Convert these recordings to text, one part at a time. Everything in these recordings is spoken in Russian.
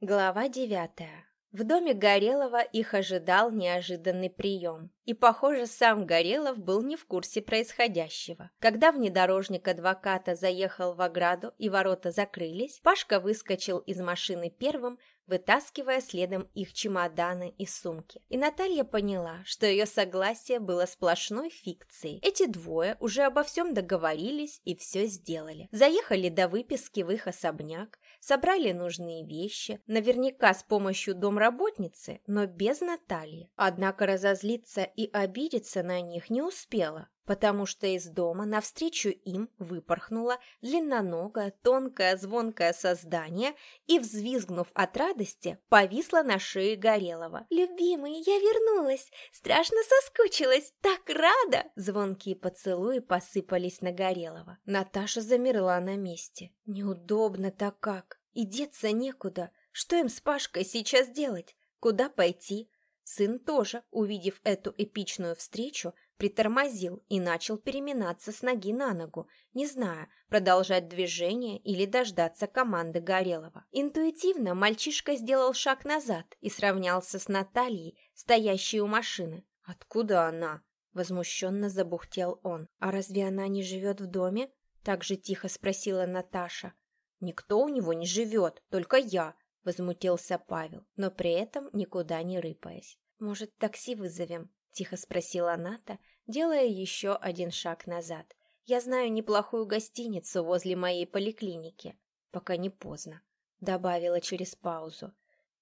Глава девятая. В доме Горелова их ожидал неожиданный прием. И, похоже, сам Горелов был не в курсе происходящего. Когда внедорожник адвоката заехал в ограду и ворота закрылись, Пашка выскочил из машины первым, вытаскивая следом их чемоданы и сумки. И Наталья поняла, что ее согласие было сплошной фикцией. Эти двое уже обо всем договорились и все сделали. Заехали до выписки в их особняк, собрали нужные вещи, наверняка с помощью домработницы, но без Натальи. Однако разозлиться и обидеться на них не успела потому что из дома навстречу им выпорхнуло длинноногое, тонкое, звонкое создание и, взвизгнув от радости, повисло на шее Горелого. «Любимый, я вернулась! Страшно соскучилась! Так рада!» Звонкие поцелуи посыпались на Горелого. Наташа замерла на месте. «Неудобно-то как! И деться некуда! Что им с Пашкой сейчас делать? Куда пойти?» Сын тоже, увидев эту эпичную встречу, притормозил и начал переминаться с ноги на ногу, не зная, продолжать движение или дождаться команды Горелого. Интуитивно мальчишка сделал шаг назад и сравнялся с Натальей, стоящей у машины. «Откуда она?» – возмущенно забухтел он. «А разве она не живет в доме?» – так же тихо спросила Наташа. «Никто у него не живет, только я», – возмутился Павел, но при этом никуда не рыпаясь. «Может, такси вызовем?» — тихо спросила Ната, делая еще один шаг назад. «Я знаю неплохую гостиницу возле моей поликлиники. Пока не поздно», — добавила через паузу.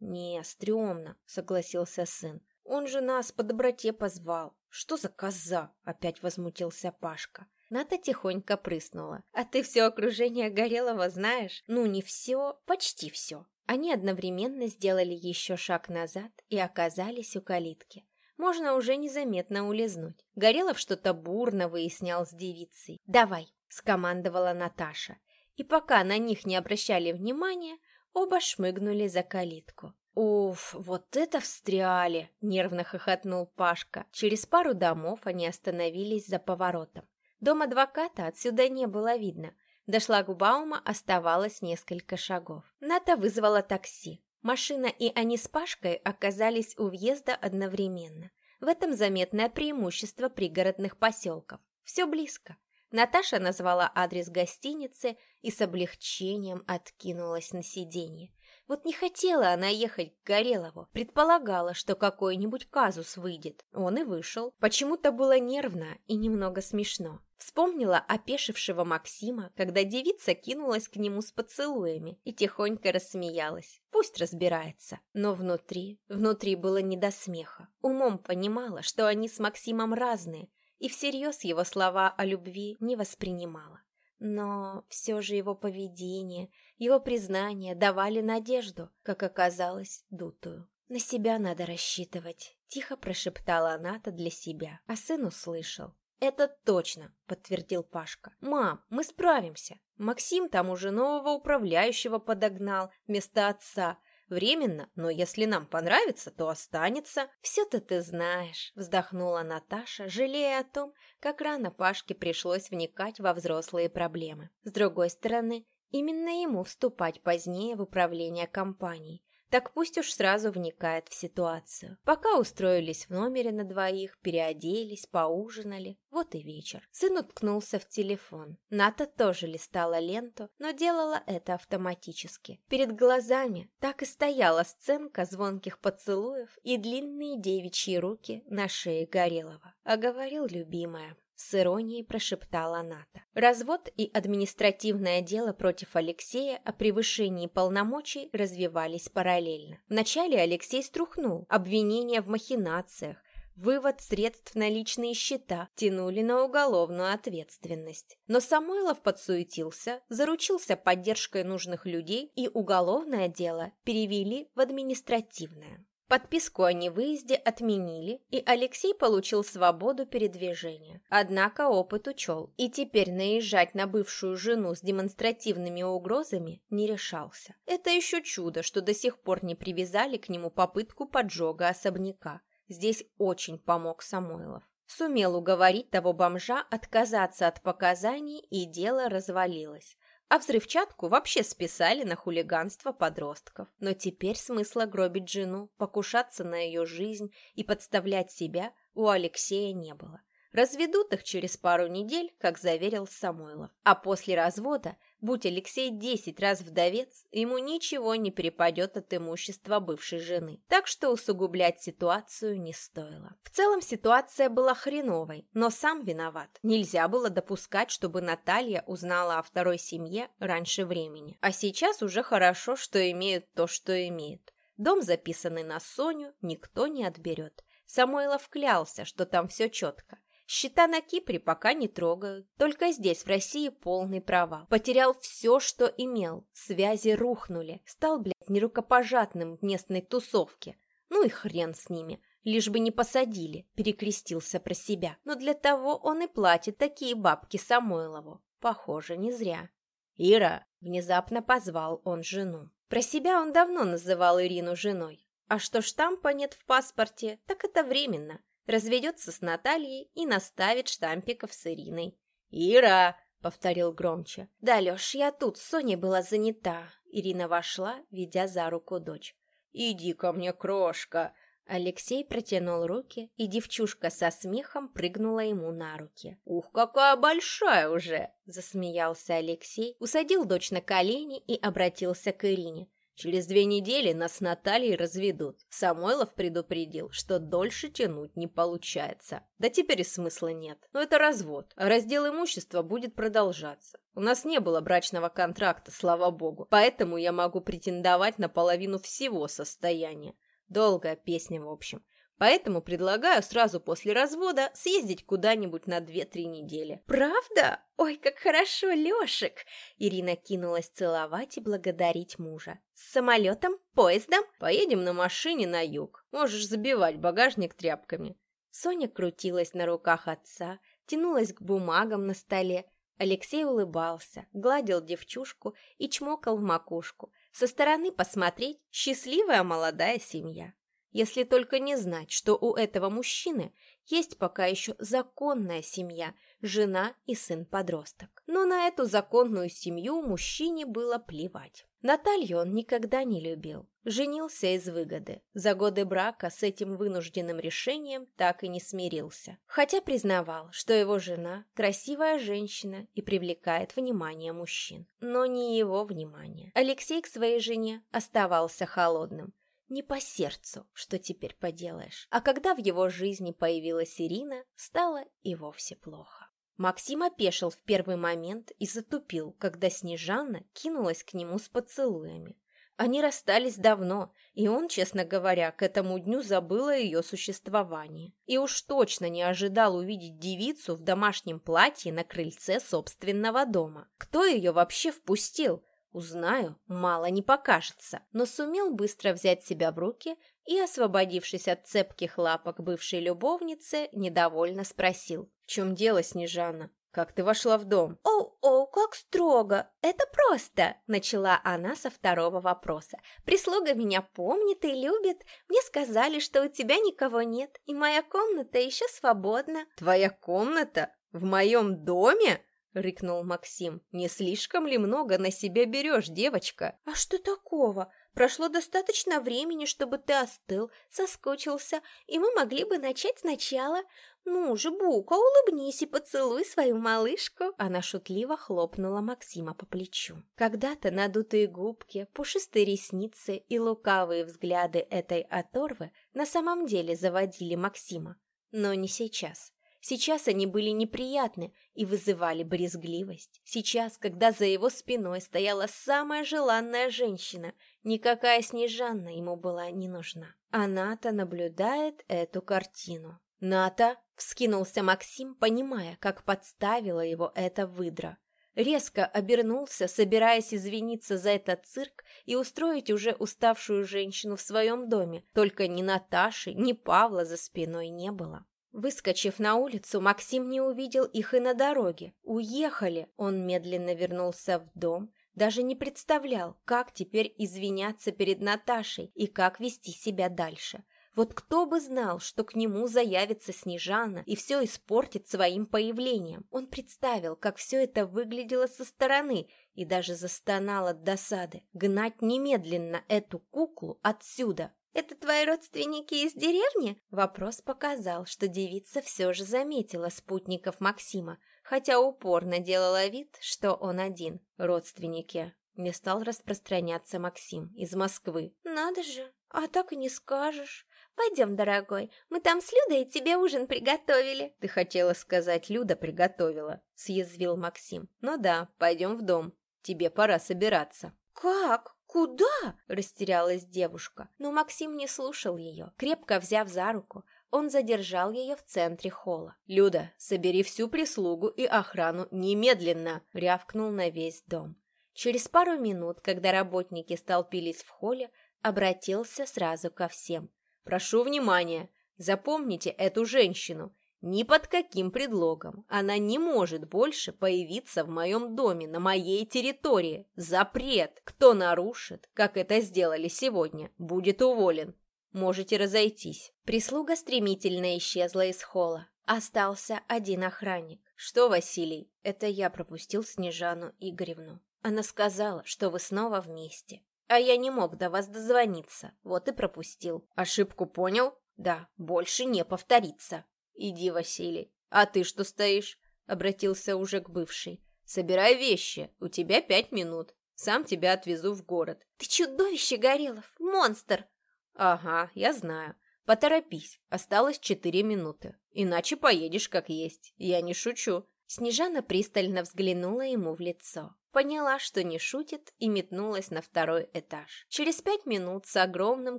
«Не, стрёмно», — согласился сын. «Он же нас по доброте позвал. Что за коза?» — опять возмутился Пашка. Ната тихонько прыснула. «А ты все окружение Горелого знаешь? Ну, не все, почти все». Они одновременно сделали еще шаг назад и оказались у калитки можно уже незаметно улизнуть. Горелов что-то бурно выяснял с девицей. «Давай!» – скомандовала Наташа. И пока на них не обращали внимания, оба шмыгнули за калитку. «Уф, вот это встряли!» – нервно хохотнул Пашка. Через пару домов они остановились за поворотом. Дом адвоката отсюда не было видно. До шлагбаума оставалось несколько шагов. Ната вызвала такси. Машина и они с Пашкой оказались у въезда одновременно. В этом заметное преимущество пригородных поселков. Все близко. Наташа назвала адрес гостиницы и с облегчением откинулась на сиденье. Вот не хотела она ехать к Горелову, предполагала, что какой-нибудь казус выйдет. Он и вышел. Почему-то было нервно и немного смешно. Вспомнила опешившего Максима, когда девица кинулась к нему с поцелуями и тихонько рассмеялась. Пусть разбирается. Но внутри, внутри было не до смеха. Умом понимала, что они с Максимом разные, и всерьез его слова о любви не воспринимала. Но все же его поведение, его признания давали надежду, как оказалось, дутую. «На себя надо рассчитывать», — тихо прошептала она-то для себя, а сын услышал. «Это точно», — подтвердил Пашка. «Мам, мы справимся. Максим там уже нового управляющего подогнал вместо отца. Временно, но если нам понравится, то останется. Все-то ты знаешь, вздохнула Наташа, жалея о том, как рано Пашке пришлось вникать во взрослые проблемы. С другой стороны, именно ему вступать позднее в управление компанией. Так пусть уж сразу вникает в ситуацию. Пока устроились в номере на двоих, переоделись, поужинали. Вот и вечер. Сын уткнулся в телефон. Ната тоже листала ленту, но делала это автоматически. Перед глазами так и стояла сценка звонких поцелуев и длинные девичьи руки на шее Горелого. А говорил любимая. С иронией прошептала Ната. Развод и административное дело против Алексея о превышении полномочий развивались параллельно. Вначале Алексей струхнул. Обвинения в махинациях, вывод средств на личные счета тянули на уголовную ответственность. Но Самойлов подсуетился, заручился поддержкой нужных людей, и уголовное дело перевели в административное. Подписку о невыезде отменили, и Алексей получил свободу передвижения. Однако опыт учел, и теперь наезжать на бывшую жену с демонстративными угрозами не решался. Это еще чудо, что до сих пор не привязали к нему попытку поджога особняка. Здесь очень помог Самойлов. Сумел уговорить того бомжа отказаться от показаний, и дело развалилось. А взрывчатку вообще списали на хулиганство подростков. Но теперь смысла гробить жену, покушаться на ее жизнь и подставлять себя у Алексея не было. Разведут их через пару недель, как заверил Самойлов. А после развода, будь Алексей десять раз вдовец, ему ничего не перепадет от имущества бывшей жены. Так что усугублять ситуацию не стоило. В целом ситуация была хреновой, но сам виноват. Нельзя было допускать, чтобы Наталья узнала о второй семье раньше времени. А сейчас уже хорошо, что имеют то, что имеют. Дом, записанный на Соню, никто не отберет. Самойлов клялся, что там все четко. Счета на Кипре пока не трогают. Только здесь, в России, полный провал. Потерял все, что имел. Связи рухнули. Стал, блядь, нерукопожатным в местной тусовке. Ну и хрен с ними. Лишь бы не посадили, перекрестился про себя. Но для того он и платит такие бабки Самойлову. Похоже, не зря. «Ира!» – внезапно позвал он жену. Про себя он давно называл Ирину женой. А что штампа нет в паспорте, так это временно – разведется с Натальей и наставит штампиков с Ириной. «Ира!» — повторил громче. «Да, Лёш, я тут, Соня была занята». Ирина вошла, ведя за руку дочь. «Иди ко мне, крошка!» Алексей протянул руки, и девчушка со смехом прыгнула ему на руки. «Ух, какая большая уже!» – засмеялся Алексей, усадил дочь на колени и обратился к Ирине. Через две недели нас с Натальей разведут. Самойлов предупредил, что дольше тянуть не получается. Да теперь и смысла нет. Но это развод, а раздел имущества будет продолжаться. У нас не было брачного контракта, слава богу, поэтому я могу претендовать на половину всего состояния. Долгая песня, в общем. Поэтому предлагаю сразу после развода съездить куда-нибудь на 2-3 недели. Правда? Ой, как хорошо, Лешек! Ирина кинулась целовать и благодарить мужа. С самолетом? Поездом? Поедем на машине на юг. Можешь забивать багажник тряпками. Соня крутилась на руках отца, тянулась к бумагам на столе. Алексей улыбался, гладил девчушку и чмокал в макушку. Со стороны посмотреть счастливая молодая семья. Если только не знать, что у этого мужчины есть пока еще законная семья, жена и сын-подросток. Но на эту законную семью мужчине было плевать. Наталью он никогда не любил. Женился из выгоды. За годы брака с этим вынужденным решением так и не смирился. Хотя признавал, что его жена – красивая женщина и привлекает внимание мужчин. Но не его внимание. Алексей к своей жене оставался холодным не по сердцу, что теперь поделаешь. А когда в его жизни появилась Ирина, стало и вовсе плохо. Максим опешил в первый момент и затупил, когда Снежана кинулась к нему с поцелуями. Они расстались давно, и он, честно говоря, к этому дню забыл о ее существовании. И уж точно не ожидал увидеть девицу в домашнем платье на крыльце собственного дома. Кто ее вообще впустил? Узнаю, мало не покажется, но сумел быстро взять себя в руки и, освободившись от цепких лапок бывшей любовницы, недовольно спросил. «В чем дело, Снежана? Как ты вошла в дом?» «О-о, как строго! Это просто!» Начала она со второго вопроса. «Прислуга меня помнит и любит. Мне сказали, что у тебя никого нет, и моя комната еще свободна». «Твоя комната? В моем доме?» — рыкнул Максим. «Не слишком ли много на себя берешь, девочка?» «А что такого? Прошло достаточно времени, чтобы ты остыл, соскучился, и мы могли бы начать сначала. Ну же, Бука, улыбнись и поцелуй свою малышку!» Она шутливо хлопнула Максима по плечу. Когда-то надутые губки, пушистые ресницы и лукавые взгляды этой оторвы на самом деле заводили Максима. Но не сейчас. Сейчас они были неприятны и вызывали брезгливость. Сейчас, когда за его спиной стояла самая желанная женщина, никакая Снежанна ему была не нужна. А Ната наблюдает эту картину. «Ната!» — вскинулся Максим, понимая, как подставила его эта выдра. Резко обернулся, собираясь извиниться за этот цирк и устроить уже уставшую женщину в своем доме. Только ни Наташи, ни Павла за спиной не было. Выскочив на улицу, Максим не увидел их и на дороге. Уехали. Он медленно вернулся в дом, даже не представлял, как теперь извиняться перед Наташей и как вести себя дальше. Вот кто бы знал, что к нему заявится Снежана и все испортит своим появлением. Он представил, как все это выглядело со стороны, и даже застонал от досады. Гнать немедленно эту куклу отсюда. «Это твои родственники из деревни?» Вопрос показал, что девица все же заметила спутников Максима, хотя упорно делала вид, что он один. Родственники. Не стал распространяться Максим из Москвы. «Надо же, а так и не скажешь. Пойдем, дорогой, мы там с Людой тебе ужин приготовили». «Ты хотела сказать, Люда приготовила», — съязвил Максим. «Ну да, пойдем в дом. Тебе пора собираться». «Как? Куда?» — растерялась девушка. Но Максим не слушал ее. Крепко взяв за руку, он задержал ее в центре холла. «Люда, собери всю прислугу и охрану немедленно!» — рявкнул на весь дом. Через пару минут, когда работники столпились в холле, обратился сразу ко всем. «Прошу внимания! Запомните эту женщину! Ни под каким предлогом она не может больше появиться в моем доме, на моей территории. Запрет! Кто нарушит, как это сделали сегодня, будет уволен. Можете разойтись». Прислуга стремительно исчезла из холла. Остался один охранник. «Что, Василий?» «Это я пропустил Снежану Игоревну. Она сказала, что вы снова вместе. А я не мог до вас дозвониться, вот и пропустил. Ошибку понял? Да, больше не повторится. Иди, Василий. А ты что стоишь? Обратился уже к бывшей. Собирай вещи, у тебя пять минут. Сам тебя отвезу в город. Ты чудовище, Горелов, монстр. Ага, я знаю. Поторопись, осталось четыре минуты. Иначе поедешь как есть. Я не шучу. Снежана пристально взглянула ему в лицо. Поняла, что не шутит, и метнулась на второй этаж. Через пять минут с огромным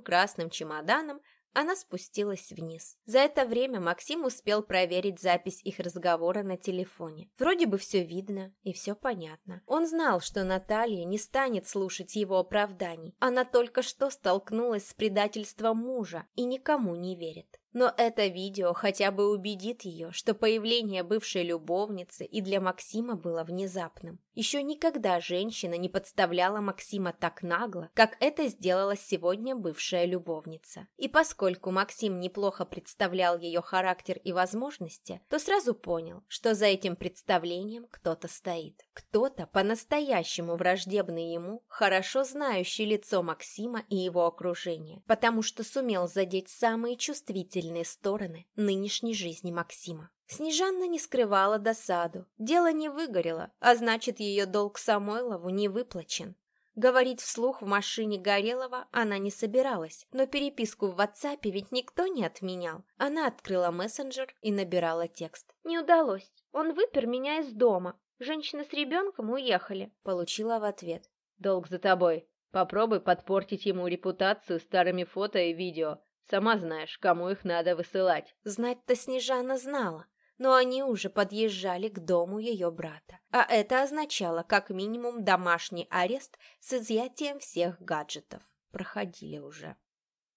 красным чемоданом она спустилась вниз. За это время Максим успел проверить запись их разговора на телефоне. Вроде бы все видно и все понятно. Он знал, что Наталья не станет слушать его оправданий. Она только что столкнулась с предательством мужа и никому не верит. Но это видео хотя бы убедит ее, что появление бывшей любовницы и для Максима было внезапным. Еще никогда женщина не подставляла Максима так нагло, как это сделала сегодня бывшая любовница. И поскольку Максим неплохо представлял ее характер и возможности, то сразу понял, что за этим представлением кто-то стоит. Кто-то по-настоящему враждебный ему, хорошо знающий лицо Максима и его окружение, потому что сумел задеть самые чувствительные сильные стороны нынешней жизни Максима. Снежанна не скрывала досаду. Дело не выгорело, а значит, ее долг Самойлову не выплачен. Говорить вслух в машине Горелова она не собиралась, но переписку в WhatsApp ведь никто не отменял. Она открыла мессенджер и набирала текст. «Не удалось. Он выпер меня из дома. Женщина с ребенком уехали», — получила в ответ. «Долг за тобой. Попробуй подпортить ему репутацию старыми фото и видео. Сама знаешь, кому их надо высылать. Знать-то Снежана знала, но они уже подъезжали к дому ее брата. А это означало как минимум домашний арест с изъятием всех гаджетов. Проходили уже.